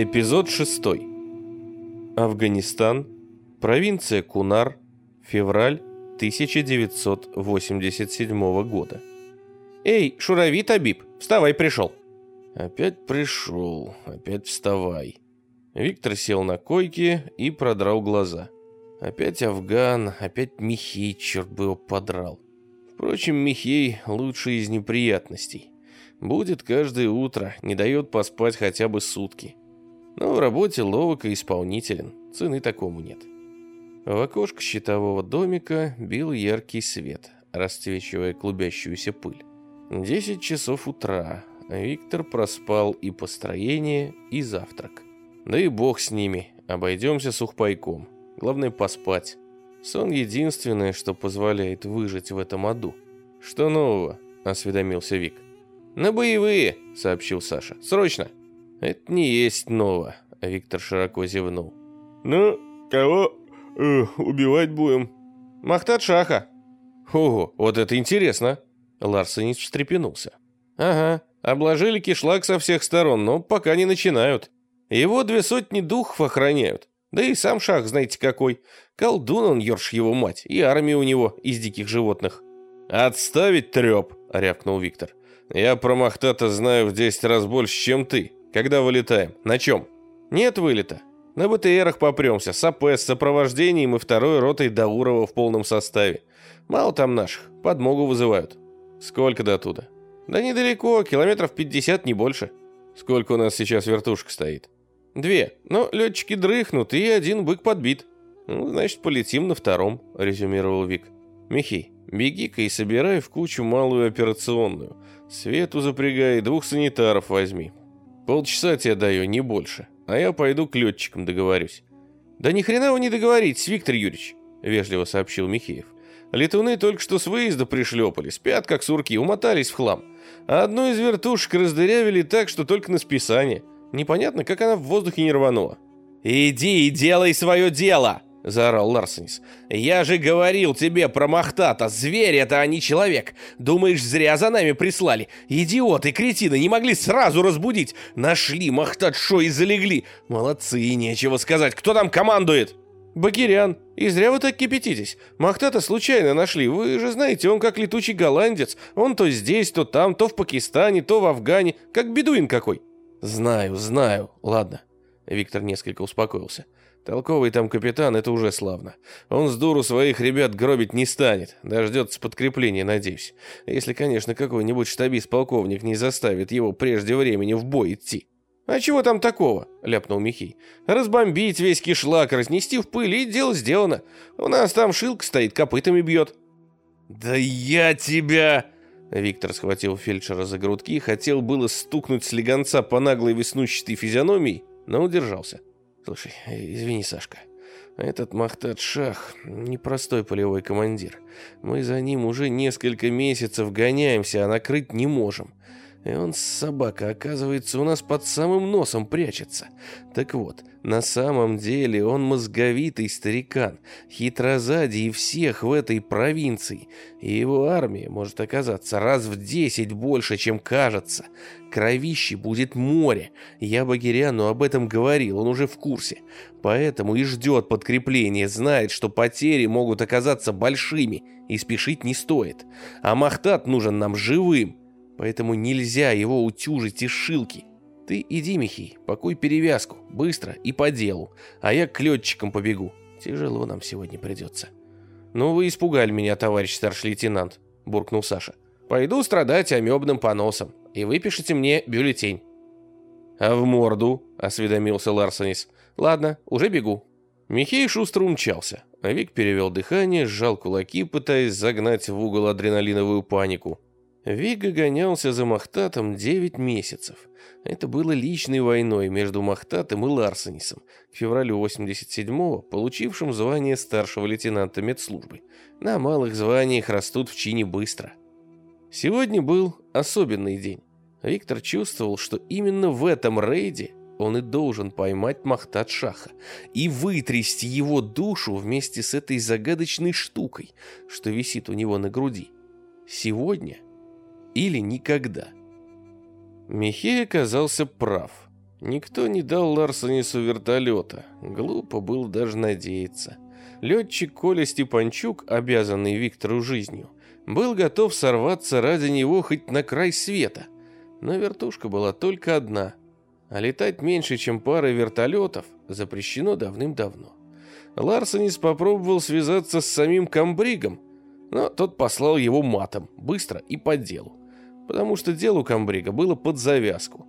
Эпизод 6. Афганистан. Провинция Кунар. Февраль 1987 года. «Эй, Шурави Табиб, вставай, пришел!» Опять пришел, опять вставай. Виктор сел на койке и продрал глаза. Опять Афган, опять Михей, черт бы его подрал. Впрочем, Михей лучший из неприятностей. Будет каждое утро, не дает поспать хотя бы сутки. Но в работе ловок и исполнителен, цены такому нет. В окошко щитового домика бил яркий свет, расцвечивая клубящуюся пыль. Десять часов утра. Виктор проспал и построение, и завтрак. Да и бог с ними, обойдемся сухпайком. Главное поспать. Сон единственное, что позволяет выжить в этом аду. Что нового? осведомился Вик. На боевые, сообщил Саша. Срочно. Это не есть ново, Виктор широко зевнул. Ну, кого э, убивать будем? Махтат Шаха. Ого, вот это интересно. Ларсенец встрепенулся. Ага, обложили кишлак со всех сторон, но пока не начинают. Его две сотни духов охраняют. Да и сам Шах, знаете какой. Колдун он, ерш его мать, и армия у него из диких животных. «Отставить треп!» — рявкнул Виктор. «Я про Махтата знаю в десять раз больше, чем ты. Когда вылетаем? На чем?» «Нет вылета. На БТРах попремся, с АП, с сопровождением и второй ротой Даурова в полном составе. Мало там наших, подмогу вызывают». «Сколько до туда?» «Да недалеко, километров пятьдесят, не больше». «Сколько у нас сейчас вертушек стоит?» «Две, но летчики дрыхнут, и один бык подбит». «Ну, значит, полетим на втором», — резюмировал Вик. «Михей, беги-ка и собирай в кучу малую операционную. Свету запрягай, двух санитаров возьми. Полчаса тебе даю, не больше. А я пойду к летчикам договорюсь». «Да ни хрена вы не договоритесь, Виктор Юрьевич», — вежливо сообщил Михеев. «Летуны только что с выезда пришлепали, спят как сурки, умотались в хлам. А одну из вертушек раздырявили так, что только на списание. Непонятно, как она в воздухе не рванула». «Иди и делай свое дело!» — заорал Ларсенис. «Я же говорил тебе про Махтата! Зверь это, а не человек! Думаешь, зря за нами прислали? Идиоты, кретины, не могли сразу разбудить! Нашли Махтат шо и залегли! Молодцы, нечего сказать! Кто там командует?» «Багирян, и зря вы так кипятитесь. Махтата случайно нашли. Вы же знаете, он как летучий голландец. Он то здесь, то там, то в Пакистане, то в Афгане. Как бедуин какой». «Знаю, знаю. Ладно». Виктор несколько успокоился. Толковый там капитан, это уже славно. Он с дуру своих ребят гробить не станет. Дождется подкрепления, надеюсь. Если, конечно, какой-нибудь штабист-полковник не заставит его прежде времени в бой идти. «А чего там такого?» — ляпнул Михей. «Разбомбить весь кишлак, разнести в пыль, и дело сделано. У нас там шилка стоит, копытами бьет». «Да я тебя...» Виктор схватил фельдшера за грудки и хотел было стукнуть слегонца по наглой веснущатой физиономии, но удержался. Слушай, извини, Сашка. Этот Махтат Шах непростой полевой командир. Мы за ним уже несколько месяцев гоняемся, а накрыть не можем. И он, собака, оказывается, у нас под самым носом прячется. Так вот, на самом деле он мозговитый старикан, хитрозадий всех в этой провинции. И его армия может оказаться раз в десять больше, чем кажется. Кровище будет море. Я Багиряну об этом говорил, он уже в курсе. Поэтому и ждет подкрепления, знает, что потери могут оказаться большими, и спешить не стоит. А Махтат нужен нам живым поэтому нельзя его утюжить из шилки. Ты иди, Михей, покуй перевязку, быстро и по делу, а я к летчикам побегу. Тяжело нам сегодня придется. Ну вы испугали меня, товарищ старший лейтенант, буркнул Саша. Пойду страдать амебным поносом, и выпишите мне бюллетень. А в морду, осведомился Ларсонис. Ладно, уже бегу. Михей шустро умчался. А Вик перевел дыхание, сжал кулаки, пытаясь загнать в угол адреналиновую панику. Вига гонялся за Махтатом 9 месяцев. Это было личной войной между Махтатом и Ларсенисом, к февралю 87-го получившим звание старшего лейтенанта медслужбы. На малых званиях растут в чине быстро. Сегодня был особенный день. Виктор чувствовал, что именно в этом рейде он и должен поймать Махтат Шаха и вытрясти его душу вместе с этой загадочной штукой, что висит у него на груди. Сегодня или никогда. Михей оказался прав. Никто не дал Ларсонису вертолета. Глупо было даже надеяться. Летчик Коля Степанчук, обязанный Виктору жизнью, был готов сорваться ради него хоть на край света. Но вертушка была только одна, а летать меньше, чем пара вертолетов, запрещено давным-давно. Ларсонис попробовал связаться с самим Камбригом, но тот послал его матом, быстро и по делу, потому что делу Камбрига было под завязку.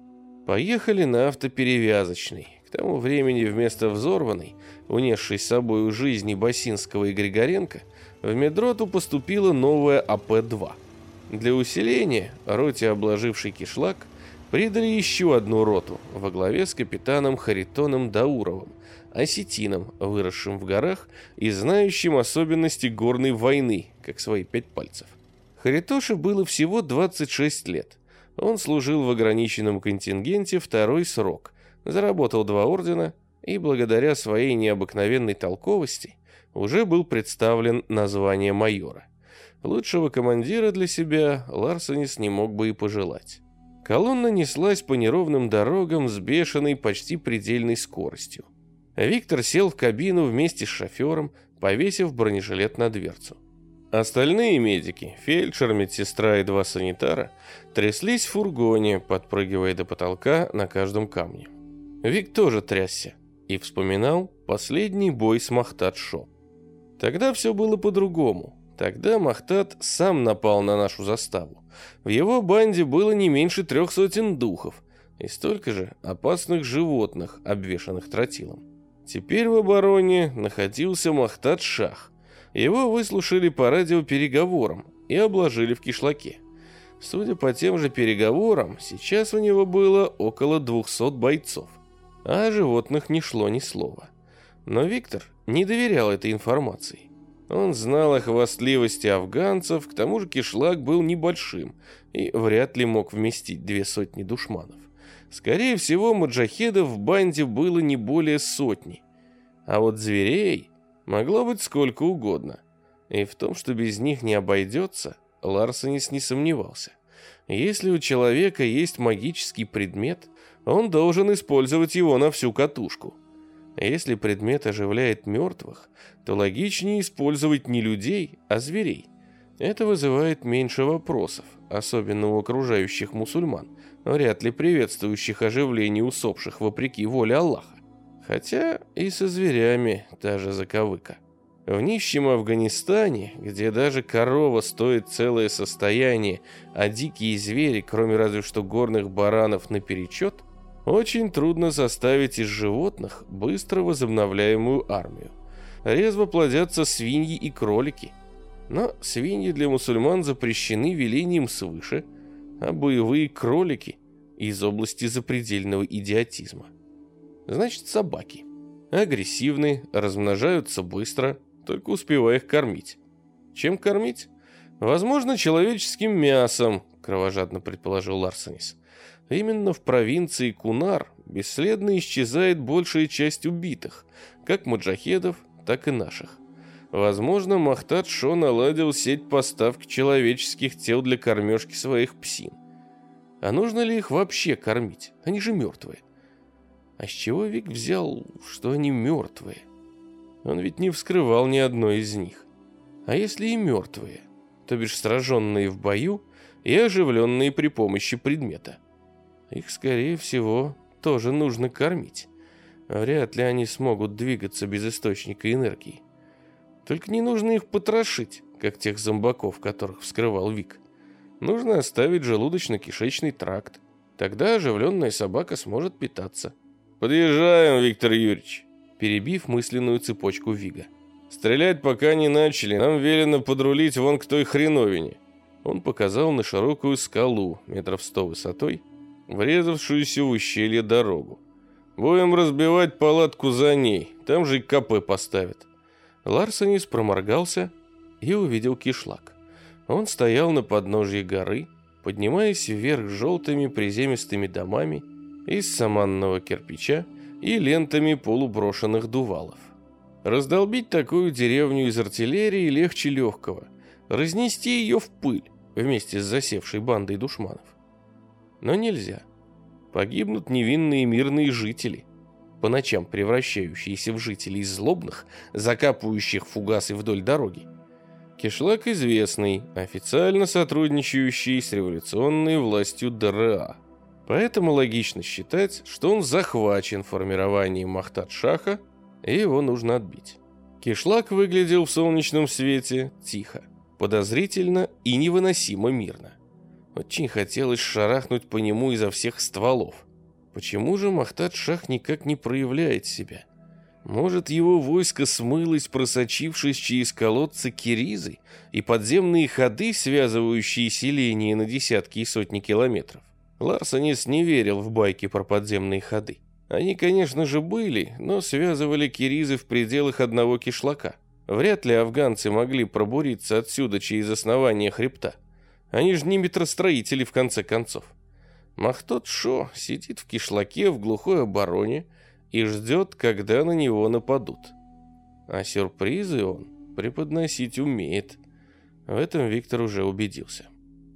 Поехали на автоперевязочный. К тому времени вместо взорванной, унесшей с собой жизни Басинского и Григоренко, в медроту поступила новая АП-2. Для усиления роте, обложившей кишлак, придали еще одну роту во главе с капитаном Харитоном Дауровым, осетином, выросшим в горах и знающим особенности горной войны, как свои пять пальцев. Харитоше было всего 26 лет. Он служил в ограниченном контингенте второй срок, заработал два ордена и благодаря своей необыкновенной толковости уже был представлен на звание майора. Лучшего командира для себя Ларсонис не мог бы и пожелать. Колонна неслась по неровным дорогам с бешеной, почти предельной скоростью. Виктор сел в кабину вместе с шофером, повесив бронежилет на дверцу. Остальные медики, фельдшер, медсестра и два санитара, тряслись в фургоне, подпрыгивая до потолка на каждом камне. Вик тоже трясся и вспоминал последний бой с Махтат-Шо. Тогда все было по-другому. Тогда Махтат сам напал на нашу заставу. В его банде было не меньше трех сотен духов и столько же опасных животных, обвешанных тротилом. Теперь в обороне находился Махтат-Шах. Его выслушали по радиопереговорам и обложили в кишлаке. Судя по тем же переговорам, сейчас у него было около 200 бойцов, а о животных не шло ни слова. Но Виктор не доверял этой информации. Он знал о хвастливости афганцев, к тому же кишлак был небольшим и вряд ли мог вместить две сотни душманов. Скорее всего, маджахедов в банде было не более сотни. А вот зверей могло быть сколько угодно. И в том, что без них не обойдется, Ларсонис не сомневался. Если у человека есть магический предмет, он должен использовать его на всю катушку. Если предмет оживляет мертвых, то логичнее использовать не людей, а зверей. Это вызывает меньше вопросов, особенно у окружающих мусульман, вряд ли приветствующих оживление усопших вопреки воле Аллаха. Хотя и со зверями та же заковыка. В нищем Афганистане, где даже корова стоит целое состояние, а дикие звери, кроме разве что горных баранов наперечет, очень трудно составить из животных быстро возобновляемую армию. Резво плодятся свиньи и кролики. Но свиньи для мусульман запрещены велением свыше, а боевые кролики из области запредельного идиотизма. Значит, собаки. Агрессивны, размножаются быстро, только успевая их кормить. Чем кормить? Возможно, человеческим мясом, кровожадно предположил Ларсенис. Именно в провинции Кунар бесследно исчезает большая часть убитых, как маджахедов, так и наших. Возможно, Махтад Шо наладил сеть поставки человеческих тел для кормежки своих псин. А нужно ли их вообще кормить? Они же мертвые. А с чего Вик взял, что они мертвые? Он ведь не вскрывал ни одной из них. А если и мертвые, то бишь сраженные в бою и оживленные при помощи предмета? Их, скорее всего, тоже нужно кормить. Вряд ли они смогут двигаться без источника энергии. Только не нужно их потрошить, как тех зомбаков, которых вскрывал Вик. Нужно оставить желудочно-кишечный тракт. Тогда оживленная собака сможет питаться. «Подъезжаем, Виктор Юрьевич», перебив мысленную цепочку Вига. «Стрелять пока не начали, нам велено подрулить вон к той хреновине». Он показал на широкую скалу, метров сто высотой, врезавшуюся в ущелье дорогу. Будем разбивать палатку за ней, там же и КП поставят. Ларсонис проморгался и увидел кишлак. Он стоял на подножье горы, поднимаясь вверх желтыми приземистыми домами из саманного кирпича и лентами полуброшенных дувалов. Раздолбить такую деревню из артиллерии легче легкого, разнести ее в пыль вместе с засевшей бандой душманов. Но нельзя. Погибнут невинные мирные жители, по ночам превращающиеся в жителей злобных, закапывающих фугасы вдоль дороги. Кишлак известный, официально сотрудничающий с революционной властью ДРА. Поэтому логично считать, что он захвачен формированием Махтад-Шаха, и его нужно отбить. Кишлак выглядел в солнечном свете тихо, подозрительно и невыносимо мирно. Очень хотелось шарахнуть по нему изо всех стволов. Почему же Махтад-Шах никак не проявляет себя? Может, его войско смылось, просочившись через колодцы Киризы и подземные ходы, связывающие селение на десятки и сотни километров? Ларсонис не верил в байки про подземные ходы. Они, конечно же, были, но связывали Киризы в пределах одного кишлака. Вряд ли афганцы могли пробуриться отсюда через основание хребта. Они же не метростроители, в конце концов. Махтот Шо сидит в кишлаке в глухой обороне и ждет, когда на него нападут. А сюрпризы он преподносить умеет. В этом Виктор уже убедился.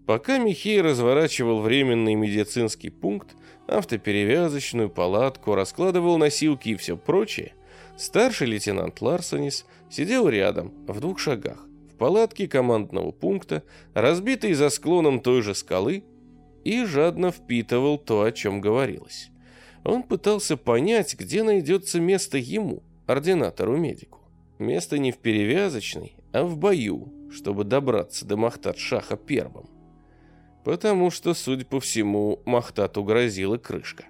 Пока Михей разворачивал временный медицинский пункт, автоперевязочную палатку, раскладывал носилки и все прочее, старший лейтенант Ларсонис сидел рядом, в двух шагах, в палатке командного пункта, разбитой за склоном той же скалы, и жадно впитывал то, о чем говорилось. Он пытался понять, где найдется место ему, ординатору-медику. Место не в перевязочной, а в бою, чтобы добраться до Махтат-Шаха первым потому что, судя по всему, Махтату грозила крышка.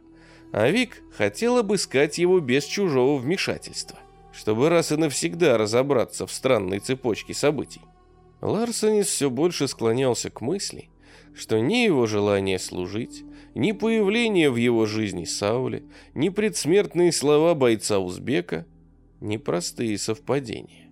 А Вик хотел обыскать его без чужого вмешательства, чтобы раз и навсегда разобраться в странной цепочке событий. Ларсонис все больше склонялся к мысли, что ни его желание служить, ни появление в его жизни Саули, ни предсмертные слова бойца Узбека – непростые совпадения.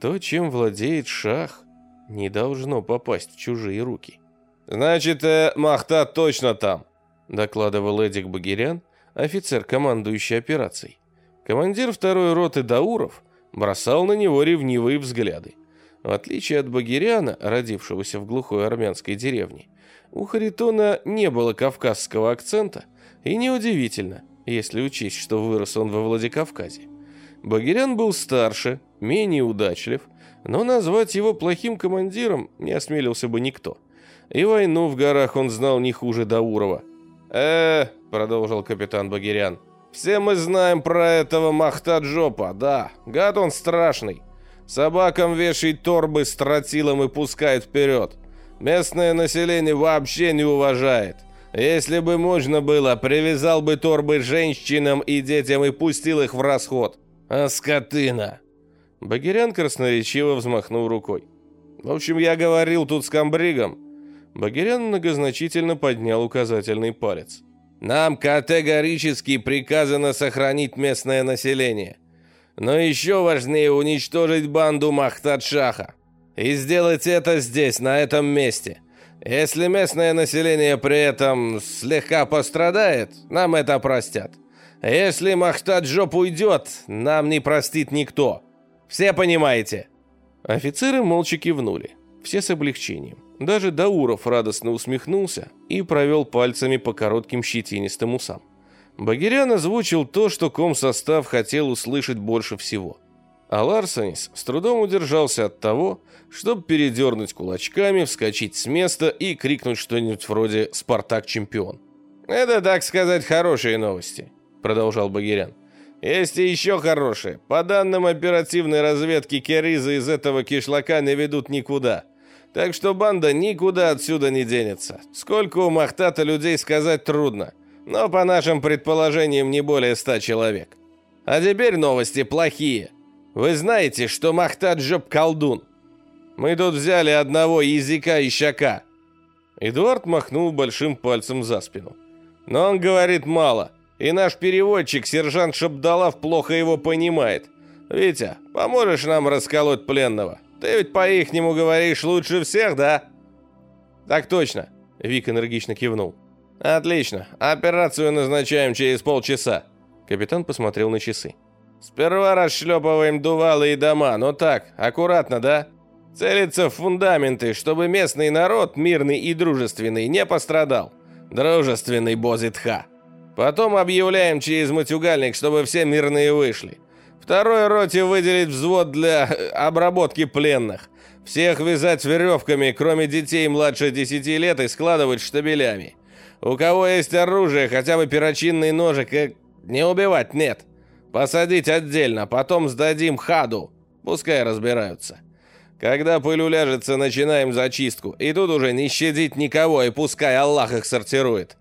То, чем владеет Шах, не должно попасть в чужие руки – «Значит, э, Махта точно там», — докладывал Эдик Багирян, офицер, командующий операцией. Командир второй роты Дауров бросал на него ревнивые взгляды. В отличие от Багиряна, родившегося в глухой армянской деревне, у Харитона не было кавказского акцента, и неудивительно, если учесть, что вырос он во Владикавказе. Багирян был старше, менее удачлив, но назвать его плохим командиром не осмелился бы никто. И войну в горах он знал не хуже Даурова. э продолжил капитан Багирян, — «все мы знаем про этого Махтаджопа, да, гад он страшный. Собакам вешает торбы с тротилом и пускает вперед. Местное население вообще не уважает. Если бы можно было, привязал бы торбы женщинам и детям и пустил их в расход. А скотына!» Багирян красноречиво взмахнул рукой. «В общем, я говорил тут с комбригом. Багирян многозначительно поднял указательный палец. «Нам категорически приказано сохранить местное население. Но еще важнее уничтожить банду Махтадшаха. И сделать это здесь, на этом месте. Если местное население при этом слегка пострадает, нам это простят. Если Махтаджоп уйдет, нам не простит никто. Все понимаете?» Офицеры молча кивнули, все с облегчением. Даже Дауров радостно усмехнулся и провел пальцами по коротким щетинистым усам. Багирян озвучил то, что комсостав хотел услышать больше всего. А Ларсонис с трудом удержался от того, чтобы передернуть кулачками, вскочить с места и крикнуть что-нибудь вроде «Спартак чемпион». «Это, так сказать, хорошие новости», — продолжал Багирян. «Есть и еще хорошие. По данным оперативной разведки, Керизы из этого кишлака не ведут никуда». Так что банда никуда отсюда не денется. Сколько у Махтата людей сказать трудно, но по нашим предположениям не более ста человек. А теперь новости плохие. Вы знаете, что Махтат жоп колдун. Мы тут взяли одного языка и щака. Эдуард махнул большим пальцем за спину. Но он говорит мало, и наш переводчик, сержант Шабдалав, плохо его понимает. Витя, поможешь нам расколоть пленного? Ты ведь по-ихнему говоришь лучше всех, да?» «Так точно», — Вик энергично кивнул. «Отлично. Операцию назначаем через полчаса». Капитан посмотрел на часы. «Сперва расшлепываем дувалы и дома, но так, аккуратно, да? Целиться в фундаменты, чтобы местный народ, мирный и дружественный, не пострадал. Дружественный Бозитха». Потом объявляем через матюгальник, чтобы все мирные вышли. Второй роте выделить взвод для э, обработки пленных. Всех вязать веревками, кроме детей младше 10 лет, и складывать штабелями. У кого есть оружие, хотя бы перочинный ножик, и не убивать, нет. Посадить отдельно, потом сдадим хаду. Пускай разбираются. Когда пыль уляжется, начинаем зачистку. И тут уже не щадить никого, и пускай Аллах их сортирует.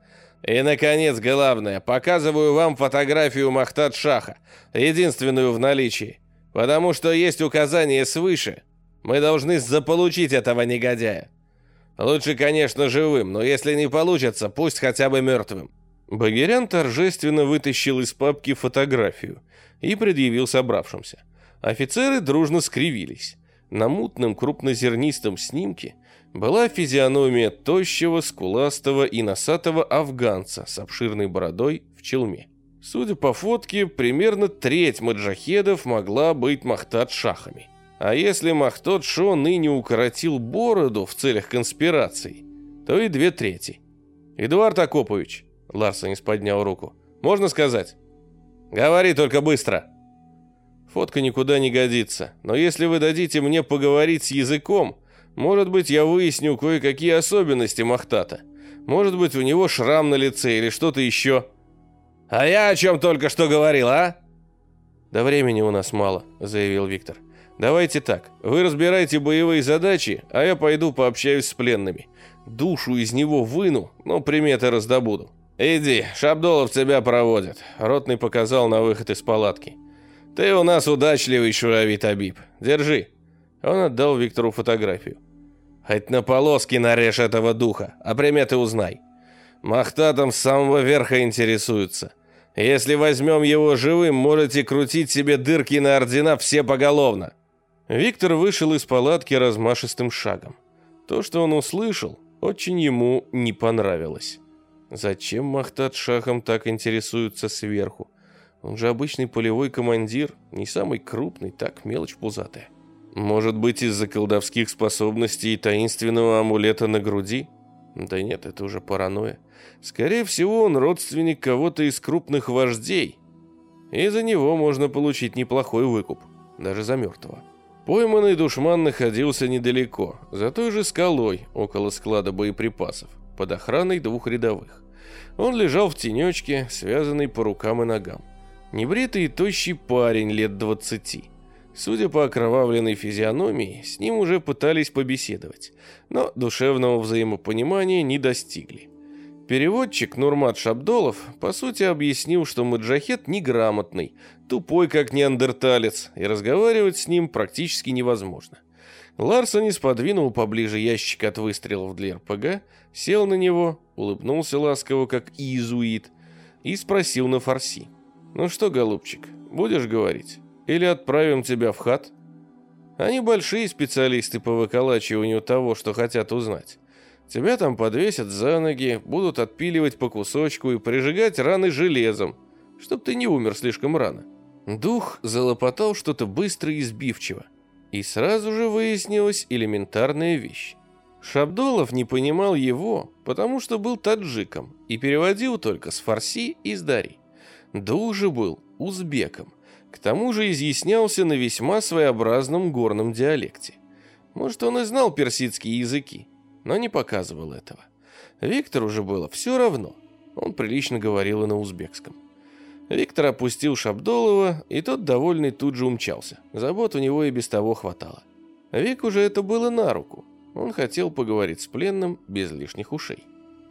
И, наконец, главное, показываю вам фотографию Махтад-Шаха, единственную в наличии. Потому что есть указание свыше. Мы должны заполучить этого негодяя. Лучше, конечно, живым, но если не получится, пусть хотя бы мертвым. Багирян торжественно вытащил из папки фотографию и предъявил собравшимся. Офицеры дружно скривились. На мутном крупнозернистом снимке была физиономия тощего, скуластого и носатого афганца с обширной бородой в челме. Судя по фотке, примерно треть маджахедов могла быть Махтад-шахами. А если Махтод Шо ныне укоротил бороду в целях конспирации, то и две трети. «Эдуард Акопович», — Ларсонис поднял руку, — «можно сказать?» «Говори только быстро». Фотка никуда не годится, но если вы дадите мне поговорить с языком, может быть, я выясню кое-какие особенности Махтата. Может быть, у него шрам на лице или что-то еще. А я о чем только что говорил, а? Да времени у нас мало, заявил Виктор. Давайте так, вы разбирайте боевые задачи, а я пойду пообщаюсь с пленными. Душу из него выну, но приметы раздобуду. Иди, Шабдолов тебя проводит. Ротный показал на выход из палатки. Ты у нас удачливый, Шуравит Абиб. Держи. Он отдал Виктору фотографию. Хоть на полоски нарежь этого духа, а приметы узнай. Махтатом с самого верха интересуются. Если возьмем его живым, можете крутить себе дырки на ордена все поголовно. Виктор вышел из палатки размашистым шагом. То, что он услышал, очень ему не понравилось. Зачем Махтат шахом так интересуется сверху? Он же обычный полевой командир, не самый крупный, так мелочь пузатая. Может быть, из-за колдовских способностей и таинственного амулета на груди? Да нет, это уже паранойя. Скорее всего, он родственник кого-то из крупных вождей. И за него можно получить неплохой выкуп, даже за мертвого. Пойманный душман находился недалеко, за той же скалой, около склада боеприпасов, под охраной двух рядовых. Он лежал в тенечке, связанный по рукам и ногам. Небритый и тощий парень лет двадцати. Судя по окровавленной физиономии, с ним уже пытались побеседовать, но душевного взаимопонимания не достигли. Переводчик Нурмат Шабдолов, по сути, объяснил, что Маджахет неграмотный, тупой, как неандерталец, и разговаривать с ним практически невозможно. Ларсон подвинул поближе ящик от выстрелов для РПГ, сел на него, улыбнулся ласково, как иезуит, и спросил на фарси. «Ну что, голубчик, будешь говорить?» Или отправим тебя в хат? Они большие специалисты по выколачиванию того, что хотят узнать. Тебя там подвесят за ноги, будут отпиливать по кусочку и прижигать раны железом, чтоб ты не умер слишком рано. Дух залопотал что-то быстро и сбивчиво. И сразу же выяснилась элементарная вещь. Шабдолов не понимал его, потому что был таджиком и переводил только с фарси и с дари. Дух же был узбеком, к тому же изъяснялся на весьма своеобразном горном диалекте. Может, он и знал персидские языки, но не показывал этого. Виктору же было все равно. Он прилично говорил и на узбекском. Виктор опустил Шабдолова, и тот, довольный, тут же умчался. Забот у него и без того хватало. Вик уже это было на руку. Он хотел поговорить с пленным без лишних ушей.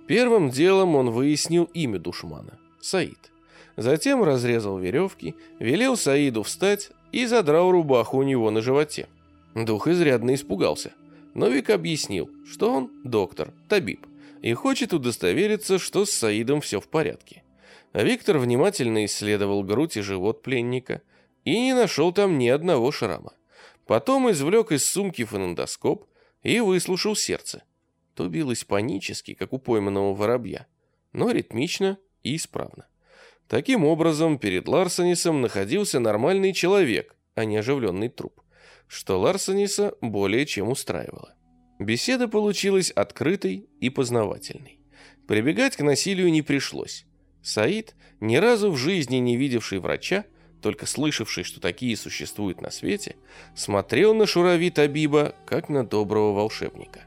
Первым делом он выяснил имя душмана – Саид. Затем разрезал веревки, велел Саиду встать и задрал рубаху у него на животе. Дух изрядно испугался, но Вик объяснил, что он доктор, табиб, и хочет удостовериться, что с Саидом все в порядке. Виктор внимательно исследовал грудь и живот пленника и не нашел там ни одного шрама. Потом извлек из сумки фонендоскоп и выслушал сердце. То билось панически, как у пойманного воробья, но ритмично и исправно. Таким образом, перед Ларсонисом находился нормальный человек, а не оживленный труп, что Ларсониса более чем устраивало. Беседа получилась открытой и познавательной. Прибегать к насилию не пришлось. Саид, ни разу в жизни не видевший врача, только слышавший, что такие существуют на свете, смотрел на Шурави Табиба, как на доброго волшебника.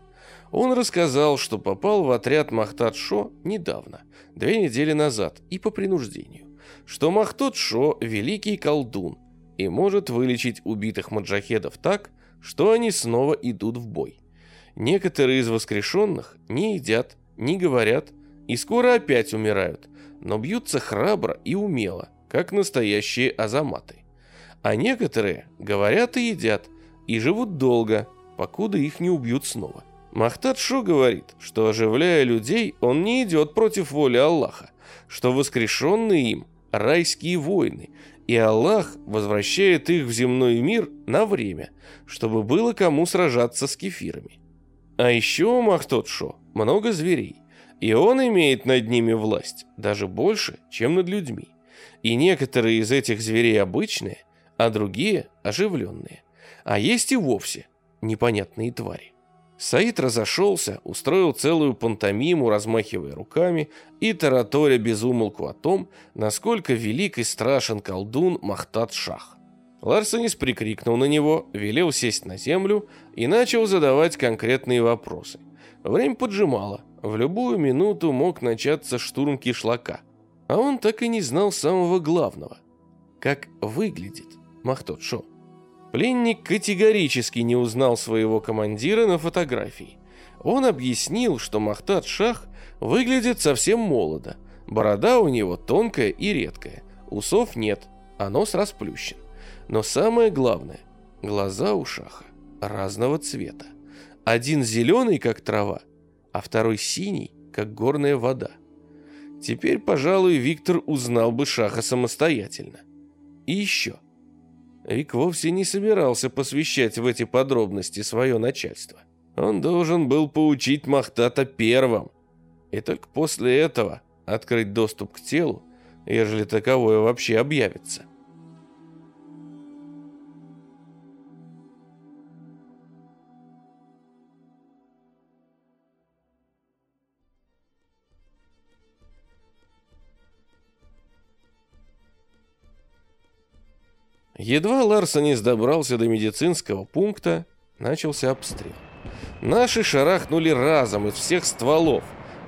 Он рассказал, что попал в отряд Махтад-Шо недавно, две недели назад, и по принуждению, что Махтад-Шо – великий колдун и может вылечить убитых маджахедов так, что они снова идут в бой. Некоторые из воскрешенных не едят, не говорят и скоро опять умирают, но бьются храбро и умело, как настоящие азаматы. А некоторые говорят и едят, и живут долго, покуда их не убьют снова. Махтад Шо говорит, что оживляя людей, он не идет против воли Аллаха, что воскрешенные им – райские воины, и Аллах возвращает их в земной мир на время, чтобы было кому сражаться с кефирами. А еще у Махтад Шо много зверей, и он имеет над ними власть, даже больше, чем над людьми. И некоторые из этих зверей обычные, а другие оживленные. А есть и вовсе непонятные твари. Саид разошелся, устроил целую пантомиму, размахивая руками и тараторя безумолку о том, насколько велик и страшен колдун Махтат Шах. Ларсенис прикрикнул на него, велел сесть на землю и начал задавать конкретные вопросы. Время поджимало, в любую минуту мог начаться штурм кишлака. А он так и не знал самого главного. Как выглядит Махтот Шо. Пленник категорически не узнал своего командира на фотографии. Он объяснил, что Махтат Шах выглядит совсем молодо. Борода у него тонкая и редкая. Усов нет, а нос расплющен. Но самое главное, глаза у Шаха разного цвета. Один зеленый, как трава, а второй синий, как горная вода. Теперь, пожалуй, Виктор узнал бы Шаха самостоятельно. И еще. Вик вовсе не собирался посвящать в эти подробности свое начальство. Он должен был поучить Махтата первым, и только после этого открыть доступ к телу, ежели таковое вообще объявится. Едва Ларсонис добрался до медицинского пункта, начался обстрел. Наши шарахнули разом из всех стволов,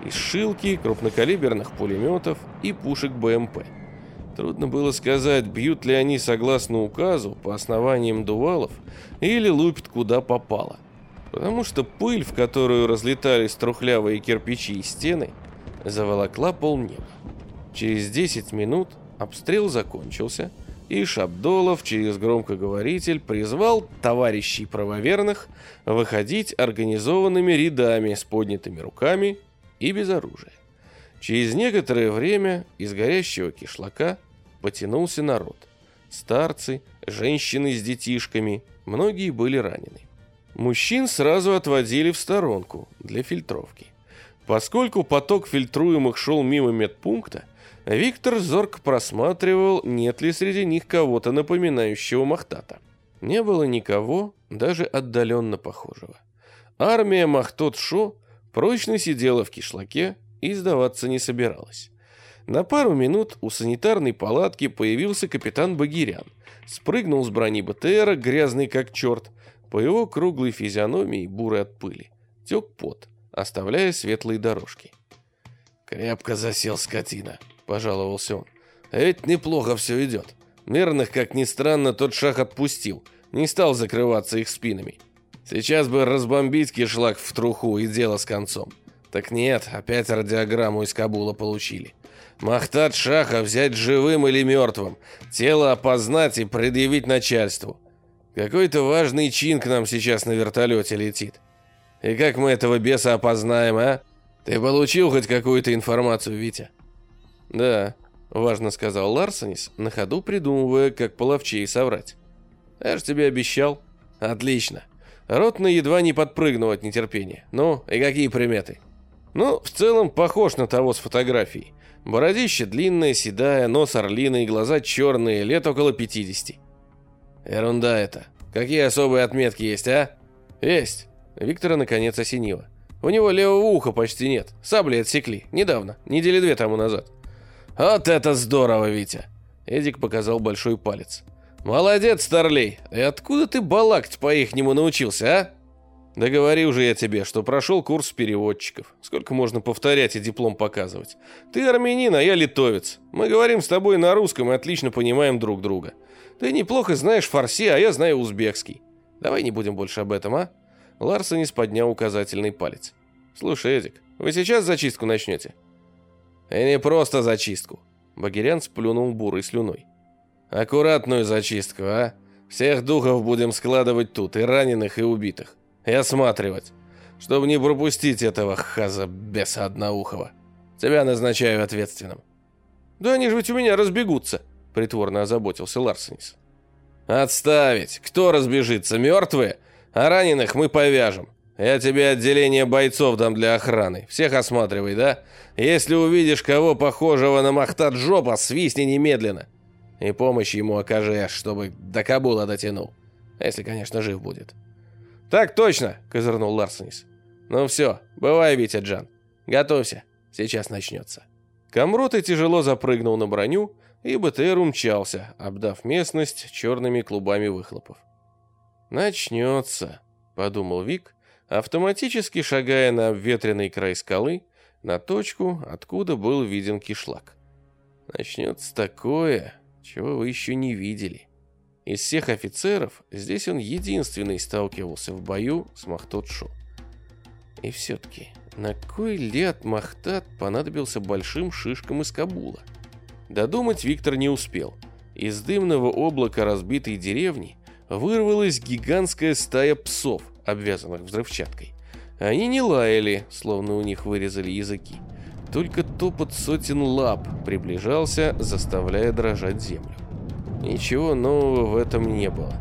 из шилки, крупнокалиберных пулеметов и пушек БМП. Трудно было сказать, бьют ли они согласно указу по основаниям дувалов или лупят куда попало. Потому что пыль, в которую разлетались трухлявые кирпичи и стены, заволокла полнеба. Через 10 минут обстрел закончился, и Шабдолов через громкоговоритель призвал товарищей правоверных выходить организованными рядами с поднятыми руками и без оружия. Через некоторое время из горящего кишлака потянулся народ. Старцы, женщины с детишками, многие были ранены. Мужчин сразу отводили в сторонку для фильтровки. Поскольку поток фильтруемых шел мимо медпункта, Виктор зорко просматривал, нет ли среди них кого-то напоминающего Махтата. Не было никого, даже отдаленно похожего. Армия Махтот-Шо прочно сидела в кишлаке и сдаваться не собиралась. На пару минут у санитарной палатки появился капитан Багирян. Спрыгнул с брони БТРа, грязный как черт. По его круглой физиономии, бурой от пыли, тек пот, оставляя светлые дорожки. «Крепко засел скотина», пожаловался он. А ведь неплохо все идет. Мирных, как ни странно, тот шаг отпустил. Не стал закрываться их спинами. Сейчас бы разбомбить кишлак в труху и дело с концом. Так нет, опять радиограмму из Кабула получили. Махтат Шаха взять живым или мертвым, тело опознать и предъявить начальству. Какой-то важный чин к нам сейчас на вертолете летит. И как мы этого беса опознаем, а? Ты получил хоть какую-то информацию, Витя? «Да», — важно сказал Ларсонис, на ходу придумывая, как половчей соврать. «Я же тебе обещал». «Отлично». Ротный едва не подпрыгнул от нетерпения. «Ну, и какие приметы?» «Ну, в целом, похож на того с фотографией. Бородище длинное, седая, нос орлиный, глаза черные, лет около 50. Ерунда это. Какие особые отметки есть, а? Есть. Виктора наконец осенило. У него левого уха почти нет. Сабли отсекли. Недавно. Недели две тому назад. Вот это здорово, Витя!» Эдик показал большой палец. «Молодец, Старлей! И откуда ты балакать по-ихнему научился, а?» «Да говори уже я тебе, что прошел курс переводчиков. Сколько можно повторять и диплом показывать? Ты армянин, а я литовец. Мы говорим с тобой на русском и отлично понимаем друг друга. Ты неплохо знаешь фарси, а я знаю узбекский. Давай не будем больше об этом, а?» Ларсонис поднял указательный палец. «Слушай, Эдик, вы сейчас зачистку начнете?» «И не просто зачистку». Багирян сплюнул бурой слюной. «Аккуратную зачистку, а? Всех духов будем складывать тут, и раненых, и убитых и осматривать, чтобы не пропустить этого хаза беса одноухого. Тебя назначаю ответственным». «Да они же ведь у меня разбегутся», — притворно озаботился Ларсенис. «Отставить! Кто разбежится? Мертвые? А раненых мы повяжем. Я тебе отделение бойцов дам для охраны. Всех осматривай, да? Если увидишь кого похожего на Махтат Жопа, свистни немедленно. И помощь ему окажи, чтобы до Кабула дотянул. Если, конечно, жив будет». «Так точно!» – козырнул Ларсенис. «Ну все, бывай, Витя Джан. Готовься, сейчас начнется». Камроты тяжело запрыгнул на броню, и БТР умчался, обдав местность черными клубами выхлопов. «Начнется», — подумал Вик, автоматически шагая на обветренный край скалы, на точку, откуда был виден кишлак. «Начнется такое, чего вы еще не видели». Из всех офицеров здесь он единственный сталкивался в бою с Махтот-Шо. И все-таки, на кой ляд Махтат понадобился большим шишкам из Кабула? Додумать Виктор не успел. Из дымного облака разбитой деревни вырвалась гигантская стая псов, обвязанных взрывчаткой. Они не лаяли, словно у них вырезали языки. Только топот сотен лап приближался, заставляя дрожать землю. Ничего нового в этом не было.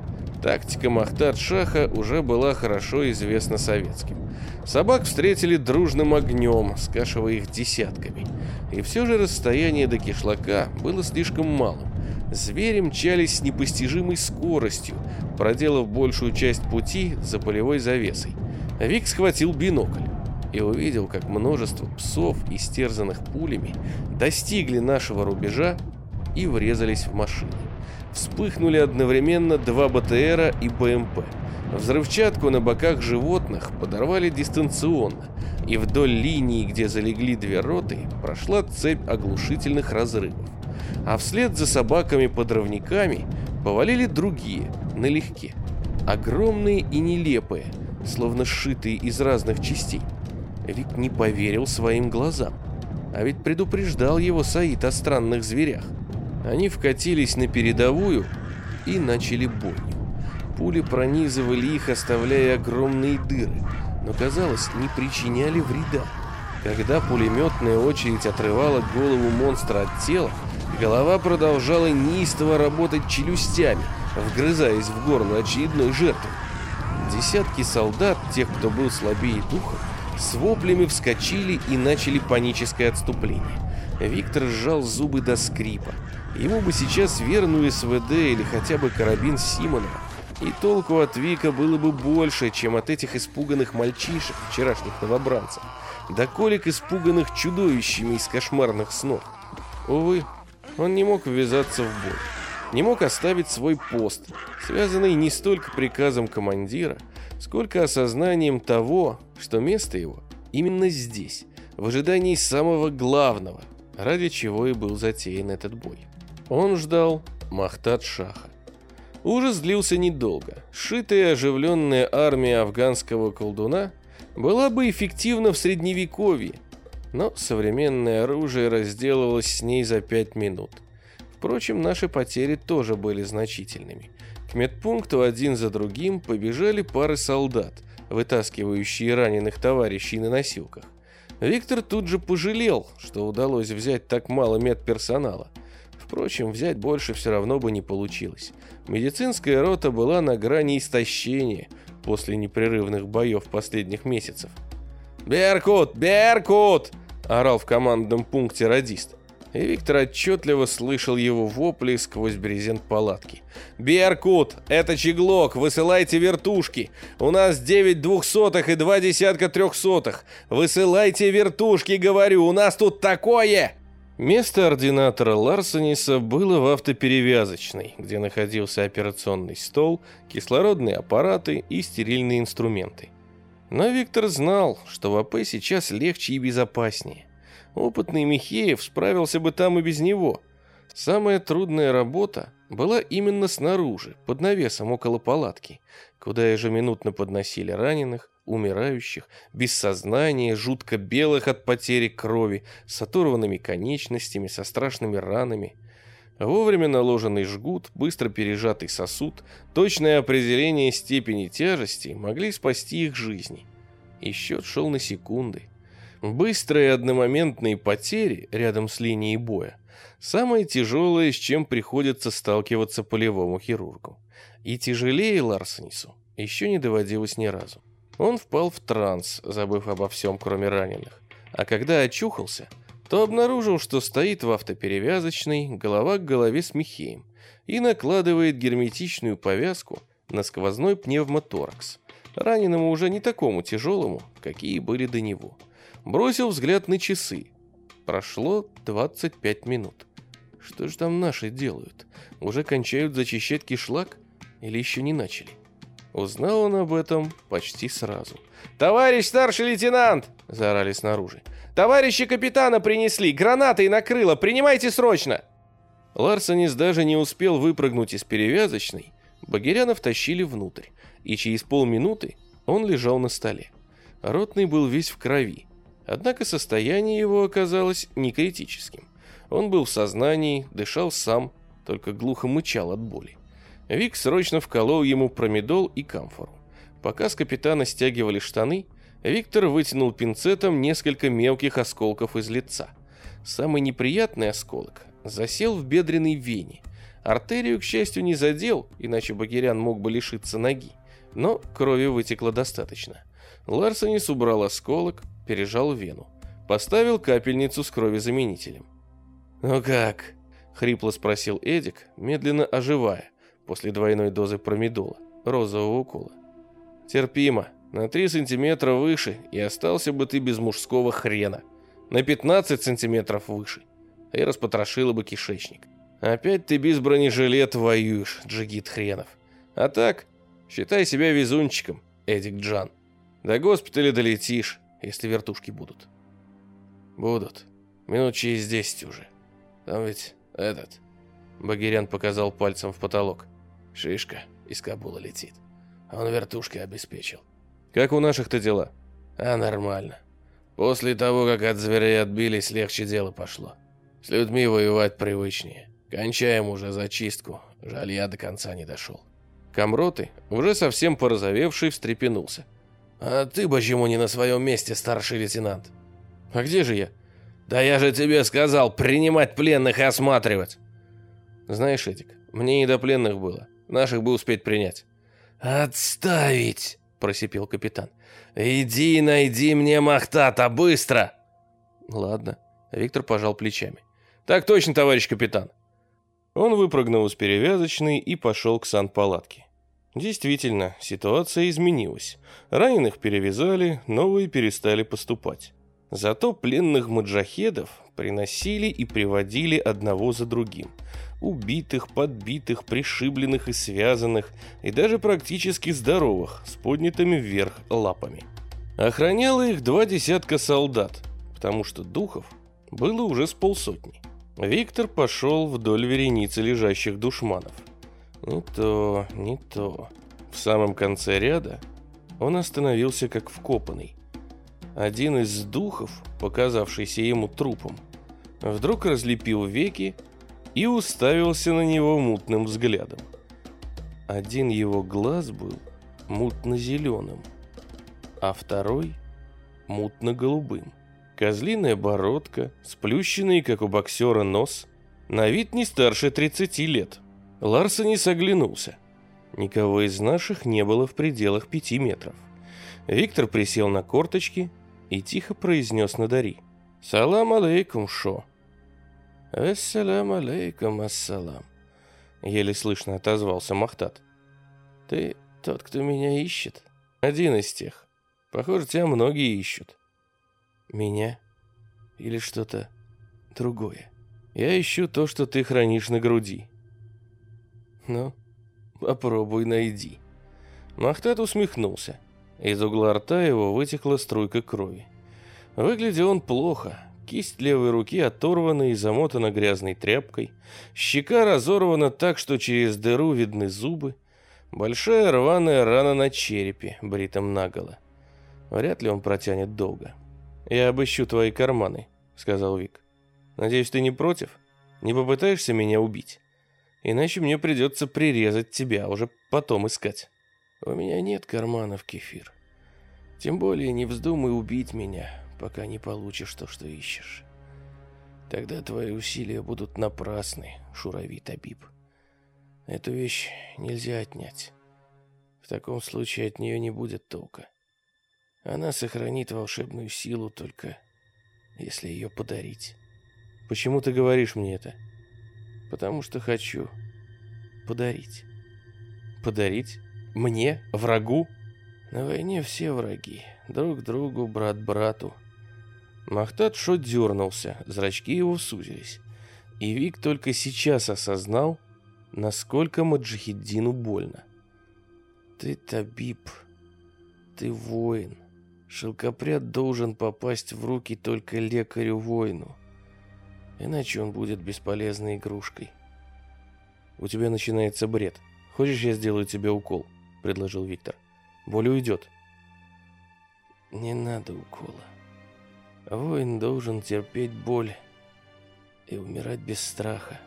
Тактика Махтад-Шаха уже была хорошо известна советским. Собак встретили дружным огнем, скашивая их десятками. И все же расстояние до кишлака было слишком малым. Звери мчались с непостижимой скоростью, проделав большую часть пути за полевой завесой. Вик схватил бинокль и увидел, как множество псов, истерзанных пулями, достигли нашего рубежа и врезались в машины вспыхнули одновременно два БТРа и БМП. Взрывчатку на боках животных подорвали дистанционно, и вдоль линии, где залегли две роты, прошла цепь оглушительных разрывов. А вслед за собаками-подрывниками повалили другие, налегке. Огромные и нелепые, словно сшитые из разных частей. Вик не поверил своим глазам. А ведь предупреждал его Саид о странных зверях. Они вкатились на передовую и начали бойню. Пули пронизывали их, оставляя огромные дыры, но, казалось, не причиняли вреда. Когда пулеметная очередь отрывала голову монстра от тела, голова продолжала неистово работать челюстями, вгрызаясь в горло очередной жертвы. Десятки солдат, тех, кто был слабее духом, с воплями вскочили и начали паническое отступление. Виктор сжал зубы до скрипа. Ему бы сейчас верную СВД или хотя бы карабин Симонова. И толку от Вика было бы больше, чем от этих испуганных мальчишек, вчерашних новобранцев. Да колик испуганных чудовищами из кошмарных снов. Увы, он не мог ввязаться в бой. Не мог оставить свой пост, связанный не столько приказом командира, сколько осознанием того, что место его именно здесь, в ожидании самого главного, ради чего и был затеян этот бой. Он ждал Махтад Шаха. Ужас длился недолго. Шитая оживленная армия афганского колдуна была бы эффективна в средневековье, но современное оружие разделывалось с ней за пять минут. Впрочем, наши потери тоже были значительными. К медпункту один за другим побежали пары солдат, вытаскивающие раненых товарищей на носилках. Виктор тут же пожалел, что удалось взять так мало медперсонала. Впрочем, взять больше все равно бы не получилось. Медицинская рота была на грани истощения после непрерывных боев последних месяцев. «Беркут! Беркут!» – орал в командном пункте радист. И Виктор отчетливо слышал его вопли сквозь брезент палатки. «Беркут! Это Чеглок! Высылайте вертушки! У нас девять двухсотых и два десятка трехсотых! Высылайте вертушки, говорю! У нас тут такое!» Место ординатора Ларсониса было в автоперевязочной, где находился операционный стол, кислородные аппараты и стерильные инструменты. Но Виктор знал, что в АП сейчас легче и безопаснее. Опытный Михеев справился бы там и без него. Самая трудная работа была именно снаружи, под навесом около палатки, куда ежеминутно подносили раненых, умирающих, без сознания, жутко белых от потери крови, с оторванными конечностями, со страшными ранами. Вовремя наложенный жгут, быстро пережатый сосуд, точное определение степени тяжести могли спасти их жизни. И счет шел на секунды. Быстрые одномоментные потери рядом с линией боя – самое тяжелое, с чем приходится сталкиваться полевому хирургу. И тяжелее Ларсенису еще не доводилось ни разу. Он впал в транс, забыв обо всем, кроме раненых. А когда очухался, то обнаружил, что стоит в автоперевязочной, голова к голове с Михеем, и накладывает герметичную повязку на сквозной пневмоторакс, раненому уже не такому тяжелому, какие были до него. Бросил взгляд на часы. Прошло 25 минут. Что же там наши делают? Уже кончают зачищать кишлак? Или еще не начали? Узнал он об этом почти сразу. «Товарищ старший лейтенант!» – заорали снаружи. «Товарищи капитана принесли! Гранатой накрыло! Принимайте срочно!» Ларсонис даже не успел выпрыгнуть из перевязочной. Багиряна втащили внутрь, и через полминуты он лежал на столе. Ротный был весь в крови, однако состояние его оказалось не критическим. Он был в сознании, дышал сам, только глухо мычал от боли. Вик срочно вколол ему промедол и камфору. Пока с капитана стягивали штаны, Виктор вытянул пинцетом несколько мелких осколков из лица. Самый неприятный осколок засел в бедренной вене. Артерию, к счастью, не задел, иначе Багирян мог бы лишиться ноги. Но крови вытекло достаточно. Ларсонис убрал осколок, пережал вену. Поставил капельницу с кровезаменителем. «Ну как?» — хрипло спросил Эдик, медленно оживая после двойной дозы промедола, розового укола. Терпимо. На 3 сантиметра выше, и остался бы ты без мужского хрена. На 15 сантиметров выше, и распотрошила бы кишечник. Опять ты без бронежилета воюешь, джигит хренов. А так, считай себя везунчиком, Эдик Джан. До госпиталя долетишь, если вертушки будут. Будут. Минут через десять уже. Там ведь этот... Багирян показал пальцем в потолок. Шишка из Кабула летит. Он вертушкой обеспечил. Как у наших-то дела? А нормально. После того, как от зверей отбились, легче дело пошло. С людьми воевать привычнее. Кончаем уже зачистку. Жаль, я до конца не дошел. Камроты, уже совсем порозовевший, встрепенулся. «А ты почему не на своем месте, старший лейтенант?» «А где же я?» «Да я же тебе сказал, принимать пленных и осматривать!» «Знаешь, Эдик, мне не до пленных было. Наших бы успеть принять. «Отставить!» – просипел капитан. «Иди найди мне Махтата, быстро!» «Ладно». Виктор пожал плечами. «Так точно, товарищ капитан». Он выпрыгнул из перевязочной и пошел к санпалатке. Действительно, ситуация изменилась. Раненых перевязали, новые перестали поступать. Зато пленных маджахедов приносили и приводили одного за другим – убитых, подбитых, пришибленных и связанных, и даже практически здоровых, с поднятыми вверх лапами. Охраняло их два десятка солдат, потому что духов было уже с полсотни. Виктор пошел вдоль вереницы лежащих душманов. Не то, не то. В самом конце ряда он остановился как вкопанный. Один из духов, показавшийся ему трупом, вдруг разлепил веки и уставился на него мутным взглядом. Один его глаз был мутно-зеленым, а второй мутно-голубым. Козлиная бородка, сплющенный, как у боксера, нос, на вид не старше 30 лет. Ларсонис оглянулся. Никого из наших не было в пределах пяти метров. Виктор присел на корточки и тихо произнес на Дари. «Салам алейкум, Шо!» «Ассалам алейкум, ассалам», — еле слышно отозвался Махтат. «Ты тот, кто меня ищет?» «Один из тех. Похоже, тебя многие ищут». «Меня? Или что-то другое?» Я ищу то, что ты хранишь на груди. Ну, попробуй найди. Махтат усмехнулся. Из угла рта его вытекла струйка крови. Выглядел он плохо. Кисть левой руки оторвана и замотана грязной тряпкой. Щека разорвана так, что через дыру видны зубы. Большая рваная рана на черепе, бритом наголо. Вряд ли он протянет долго. «Я обыщу твои карманы», — сказал Вик. «Надеюсь, ты не против? Не попытаешься меня убить? Иначе мне придется прирезать тебя, а уже потом искать». «У меня нет карманов, Кефир. Тем более не вздумай убить меня, пока не получишь то, что ищешь. Тогда твои усилия будут напрасны, Шурави Табиб». Эту вещь нельзя отнять. В таком случае от нее не будет толка. Она сохранит волшебную силу только если ее подарить. Почему ты говоришь мне это? Потому что хочу подарить. Подарить? Мне? Врагу? На войне все враги. Друг другу, брат брату. Махтат Шо дернулся, зрачки его сузились. И Вик только сейчас осознал, насколько Маджихиддину больно. Ты табиб, ты воин. Шелкопряд должен попасть в руки только лекарю-воину. Иначе он будет бесполезной игрушкой. У тебя начинается бред. Хочешь, я сделаю тебе укол? Предложил Виктор. Боль уйдет. Не надо укола. Воин должен терпеть боль и умирать без страха.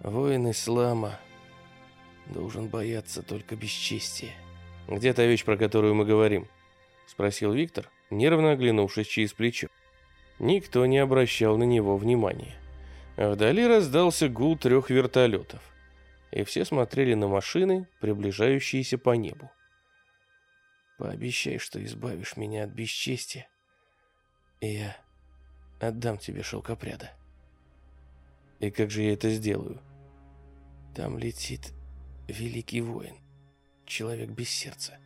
Воин ислама должен бояться только бесчестия. Где та вещь, про которую мы говорим? Спросил Виктор, нервно оглянувшись через плечо. Никто не обращал на него внимания. Вдали раздался гул трех вертолетов, и все смотрели на машины, приближающиеся по небу. «Пообещай, что избавишь меня от бесчестия, я отдам тебе шелкопряда». «И как же я это сделаю?» Там летит великий воин, человек без сердца.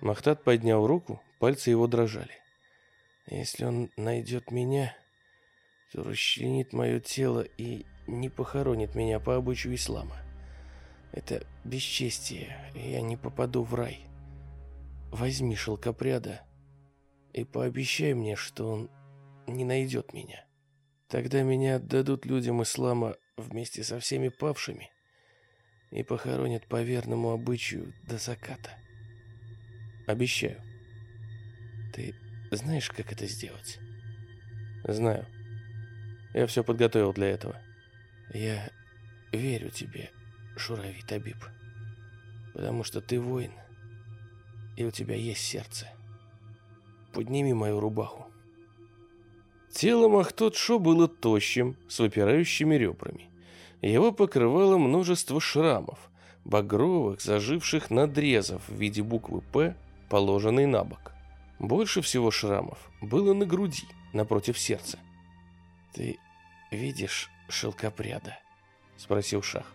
Махтат поднял руку, пальцы его дрожали. Если он найдет меня, то расчленит мое тело и не похоронит меня по обычаю ислама. Это бесчестие, я не попаду в рай. Возьми шелкопряда и пообещай мне, что он не найдет меня. Тогда меня отдадут людям ислама вместе со всеми павшими, и похоронят по верному обычаю до заката. Обещаю. Ты знаешь, как это сделать? Знаю. Я все подготовил для этого. Я верю тебе, Шурави Табиб, потому что ты воин, и у тебя есть сердце. Подними мою рубаху. Тело Махтот-Шо было тощим, с выпирающими ребрами. Его покрывало множество шрамов, багровых, заживших надрезов в виде буквы «П», положенной на бок. Больше всего шрамов было на груди, напротив сердца. «Ты видишь шелкопряда?» — спросил Шах.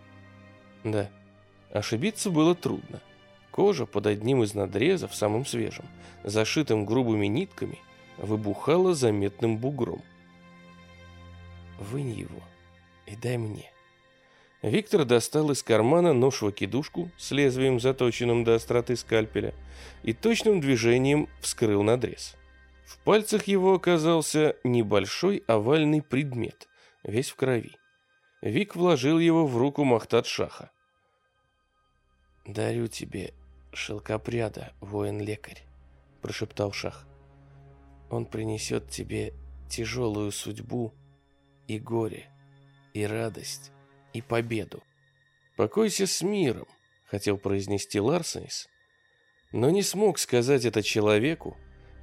«Да». Ошибиться было трудно. Кожа под одним из надрезов, самым свежим, зашитым грубыми нитками, выбухала заметным бугром. «Вынь его и дай мне», Виктор достал из кармана нож-выкидушку с лезвием, заточенным до остроты скальпеля, и точным движением вскрыл надрез. В пальцах его оказался небольшой овальный предмет, весь в крови. Вик вложил его в руку Махтат-Шаха. «Дарю тебе шелкопряда, воин-лекарь», — прошептал Шах. «Он принесет тебе тяжелую судьбу и горе, и радость, и победу. «Покойся с миром», — хотел произнести Ларсенис, но не смог сказать это человеку,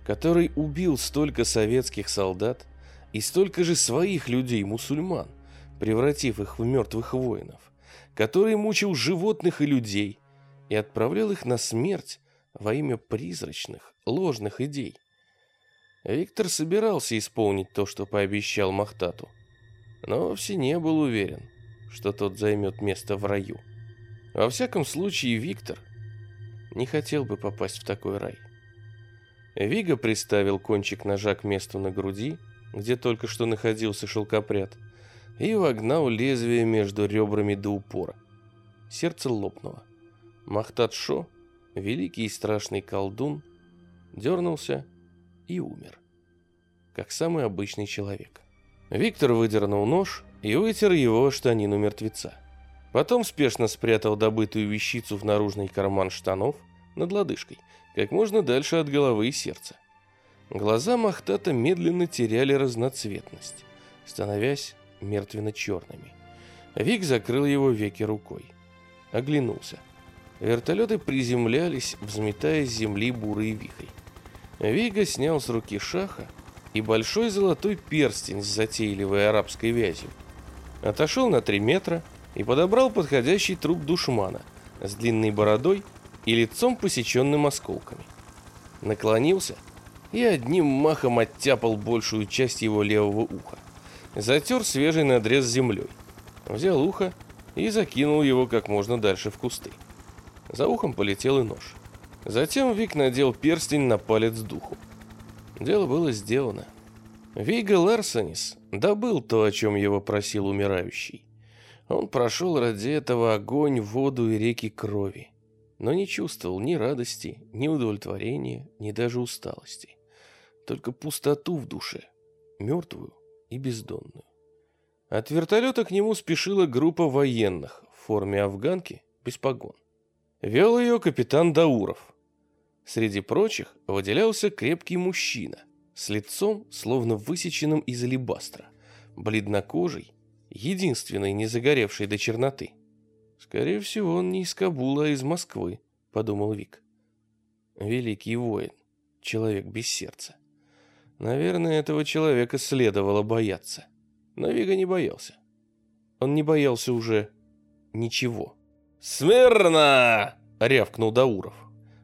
который убил столько советских солдат и столько же своих людей-мусульман, превратив их в мертвых воинов, который мучил животных и людей и отправлял их на смерть во имя призрачных, ложных идей. Виктор собирался исполнить то, что пообещал Махтату, но вовсе не был уверен – что тот займет место в раю. Во всяком случае, Виктор не хотел бы попасть в такой рай. Вига приставил кончик ножа к месту на груди, где только что находился шелкопряд, и вогнал лезвие между ребрами до упора. Сердце лопнуло. Махтат Шо, великий и страшный колдун, дернулся и умер. Как самый обычный человек. Виктор выдернул нож и вытер его штанину мертвеца. Потом спешно спрятал добытую вещицу в наружный карман штанов над лодыжкой, как можно дальше от головы и сердца. Глаза Махтата медленно теряли разноцветность, становясь мертвенно-черными. Вик закрыл его веки рукой. Оглянулся. Вертолеты приземлялись, взметая с земли бурые вихри. Вига снял с руки шаха и большой золотой перстень с затейливой арабской вязью. Отошел на три метра и подобрал подходящий труп душмана с длинной бородой и лицом посеченным осколками. Наклонился и одним махом оттяпал большую часть его левого уха. Затер свежий надрез землей. Взял ухо и закинул его как можно дальше в кусты. За ухом полетел и нож. Затем Вик надел перстень на палец духу. Дело было сделано. Вига Ларсонис добыл то, о чем его просил умирающий. Он прошел ради этого огонь, воду и реки крови, но не чувствовал ни радости, ни удовлетворения, ни даже усталости только пустоту в душе, мертвую и бездонную. От вертолета к нему спешила группа военных в форме афганки без погон. Вел ее капитан Дауров. Среди прочих выделялся крепкий мужчина с лицом, словно высеченным из алебастра, бледнокожий, единственный не загоревший до черноты. Скорее всего, он не из Кабула, а из Москвы, подумал Вик. Великий воин, человек без сердца. Наверное, этого человека следовало бояться. Но Вига не боялся. Он не боялся уже ничего. «Смирно!» — рявкнул Дауров.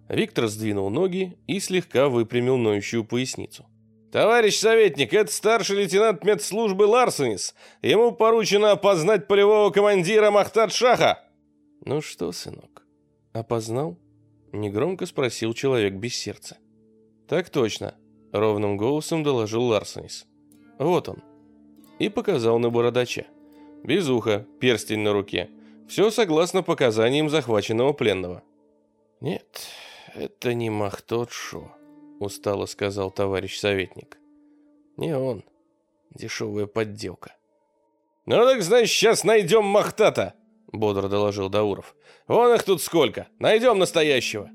Виктор сдвинул ноги и слегка выпрямил ноющую поясницу. «Товарищ советник, это старший лейтенант медслужбы Ларсенис. Ему поручено опознать полевого командира Махтад-Шаха». «Ну что, сынок, опознал?» — негромко спросил человек без сердца. «Так точно», Ровным голосом доложил Ларсенис. Вот он. И показал на бородача. Без уха, перстень на руке. Все согласно показаниям захваченного пленного. Нет, это не Махтот Шо, устало сказал товарищ советник. Не он. Дешевая подделка. Ну так значит, сейчас найдем Махтата, бодро доложил Дауров. Вон их тут сколько. Найдем настоящего.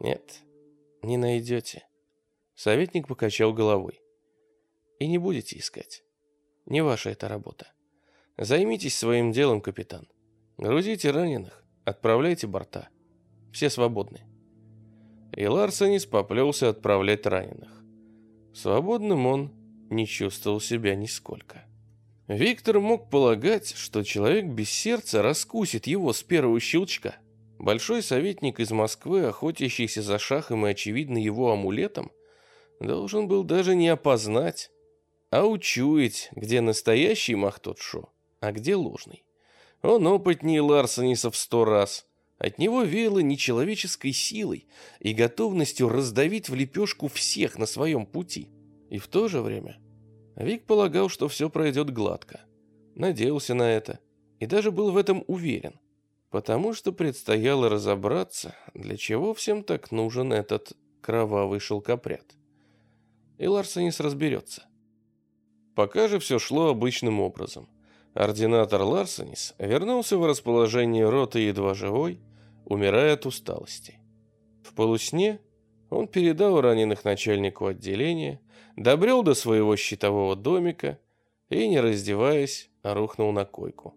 Нет, не найдете. Советник покачал головой. И не будете искать. Не ваша эта работа. Займитесь своим делом, капитан. Грузите раненых, отправляйте борта. Все свободны. И Ларсонис поплелся отправлять раненых. Свободным он не чувствовал себя нисколько. Виктор мог полагать, что человек без сердца раскусит его с первого щелчка. Большой советник из Москвы, охотящийся за шахом и, очевидно, его амулетом, должен был даже не опознать, а учуять, где настоящий Махтот-Шо, а где ложный. Он опытнее Ларсониса в сто раз. От него веяло нечеловеческой силой и готовностью раздавить в лепешку всех на своем пути. И в то же время Вик полагал, что все пройдет гладко. Надеялся на это и даже был в этом уверен, потому что предстояло разобраться, для чего всем так нужен этот кровавый шелкопряд и Ларсенис разберется. Пока же все шло обычным образом. Ординатор Ларсенис вернулся в расположение роты едва живой, умирая от усталости. В полусне он передал раненых начальнику отделения, добрел до своего щитового домика и, не раздеваясь, рухнул на койку.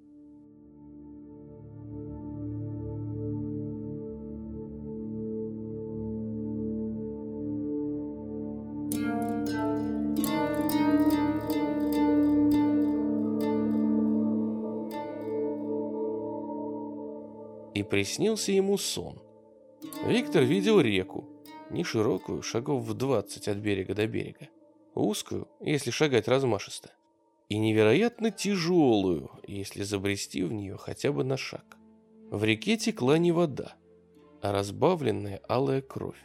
Приснился ему сон. Виктор видел реку, не широкую, шагов в двадцать от берега до берега, узкую, если шагать размашисто, и невероятно тяжелую, если забрести в нее хотя бы на шаг. В реке текла не вода, а разбавленная алая кровь.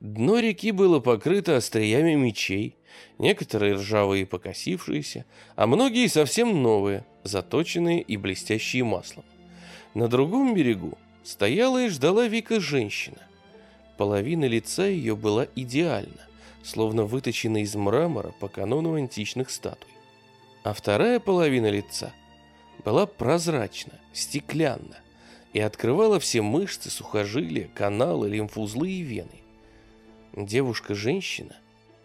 Дно реки было покрыто остриями мечей, Некоторые ржавые и покосившиеся, а многие совсем новые, заточенные и блестящие маслом. На другом берегу стояла и ждала Вика женщина. Половина лица ее была идеальна, словно выточена из мрамора по канону античных статуй. А вторая половина лица была прозрачна, стеклянна и открывала все мышцы, сухожилия, каналы, лимфузлы и вены. Девушка-женщина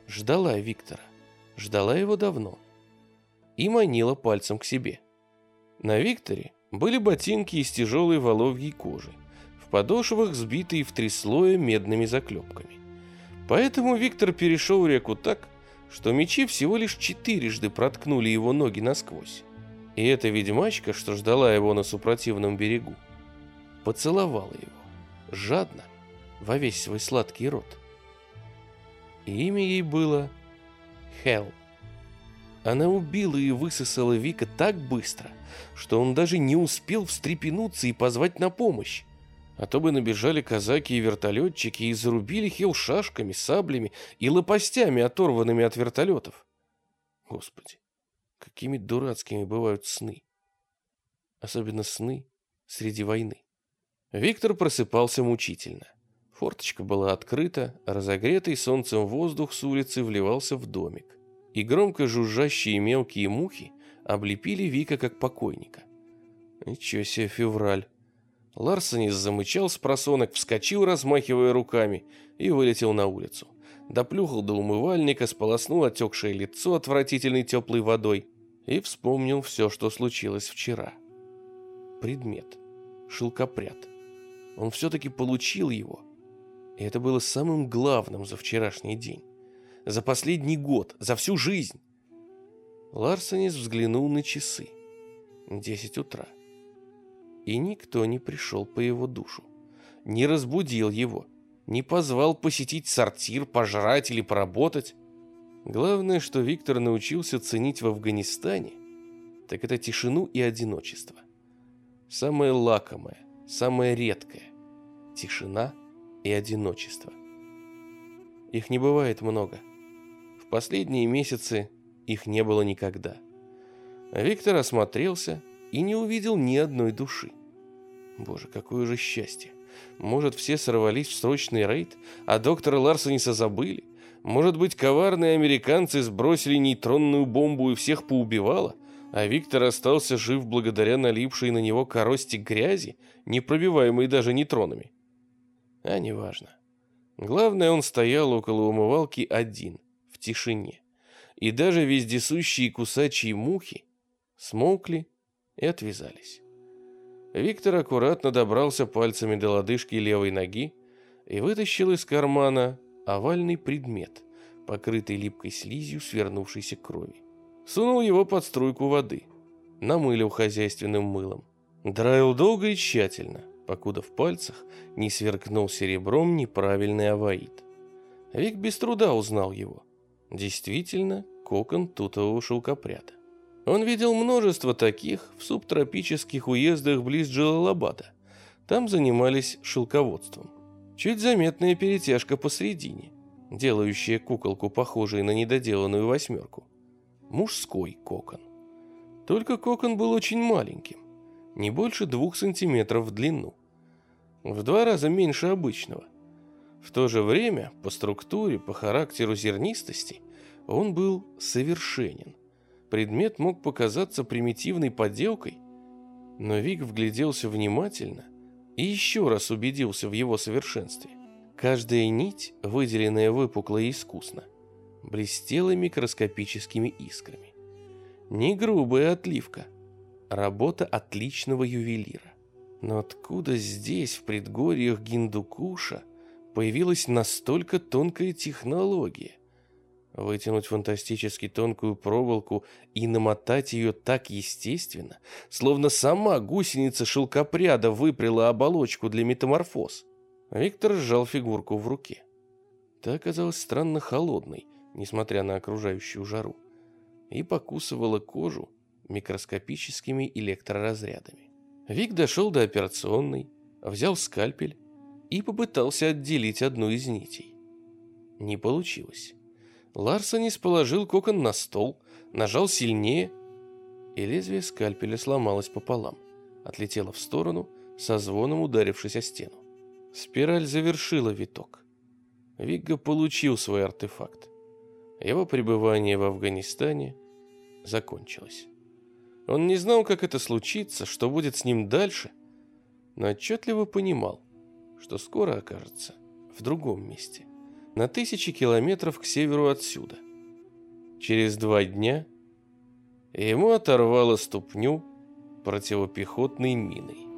ждала Виктора, ждала его давно и манила пальцем к себе. На Викторе были ботинки из тяжелой воловьей кожи, в подошвах сбитые в три слоя медными заклепками. Поэтому Виктор перешел реку так, что мечи всего лишь четырежды проткнули его ноги насквозь. И эта ведьмачка, что ждала его на супротивном берегу, поцеловала его, жадно, во весь свой сладкий рот. И имя ей было Хелл. Она убила и высосала Вика так быстро, что он даже не успел встрепенуться и позвать на помощь. А то бы набежали казаки и вертолетчики и зарубили Хел шашками, саблями и лопастями, оторванными от вертолетов. Господи, какими дурацкими бывают сны. Особенно сны среди войны. Виктор просыпался мучительно. Форточка была открыта, разогретый солнцем воздух с улицы вливался в домик. И громко жужжащие мелкие мухи облепили Вика как покойника. Ничего себе февраль. Ларсонис замычал с просонок, вскочил, размахивая руками, и вылетел на улицу. Доплюхал до умывальника, сполоснул отекшее лицо отвратительной теплой водой и вспомнил все, что случилось вчера. Предмет. Шелкопряд. Он все-таки получил его. И это было самым главным за вчерашний день. За последний год, за всю жизнь. Ларсонис взглянул на часы. Десять утра и никто не пришел по его душу, не разбудил его, не позвал посетить сортир, пожрать или поработать. Главное, что Виктор научился ценить в Афганистане, так это тишину и одиночество. Самое лакомое, самое редкое – тишина и одиночество. Их не бывает много. Последние месяцы их не было никогда. Виктор осмотрелся и не увидел ни одной души. Боже, какое же счастье! Может, все сорвались в срочный рейд, а доктора Ларсониса забыли? Может быть, коварные американцы сбросили нейтронную бомбу и всех поубивало, а Виктор остался жив благодаря налипшей на него корости грязи, не пробиваемой даже нейтронами? А неважно. Главное, он стоял около умывалки один, тишине. И даже вездесущие кусачие мухи смолкли и отвязались. Виктор аккуратно добрался пальцами до лодыжки левой ноги и вытащил из кармана овальный предмет, покрытый липкой слизью свернувшейся крови. Сунул его под струйку воды, намылил хозяйственным мылом. Драил долго и тщательно, покуда в пальцах не сверкнул серебром неправильный аваид. Вик без труда узнал его. Действительно, кокон тутового шелкопряда. Он видел множество таких в субтропических уездах близ Джалалабада. Там занимались шелководством. Чуть заметная перетяжка посредине, делающая куколку похожей на недоделанную восьмерку. Мужской кокон. Только кокон был очень маленьким, не больше двух сантиметров в длину. В два раза меньше обычного. В то же время, по структуре, по характеру зернистости, он был совершенен предмет мог показаться примитивной подделкой, но Вик вгляделся внимательно и еще раз убедился в его совершенстве. Каждая нить, выделенная выпукло и искусно, блестела микроскопическими искрами. Не грубая отливка, работа отличного ювелира. Но откуда здесь, в предгорьях Гиндукуша, появилась настолько тонкая технология? Вытянуть фантастически тонкую проволоку и намотать ее так естественно, словно сама гусеница шелкопряда выпряла оболочку для метаморфоз. Виктор сжал фигурку в руке. Та оказалась странно холодной, несмотря на окружающую жару, и покусывала кожу микроскопическими электроразрядами. Вик дошел до операционной, взял скальпель и попытался отделить одну из нитей. Не получилось. Ларсонис положил кокон на стол, нажал сильнее, и лезвие скальпеля сломалось пополам, отлетело в сторону, со звоном ударившись о стену. Спираль завершила виток. Вигга получил свой артефакт. Его пребывание в Афганистане закончилось. Он не знал, как это случится, что будет с ним дальше, но отчетливо понимал, что скоро окажется в другом месте, на тысячи километров к северу отсюда. Через два дня ему оторвало ступню противопехотной миной.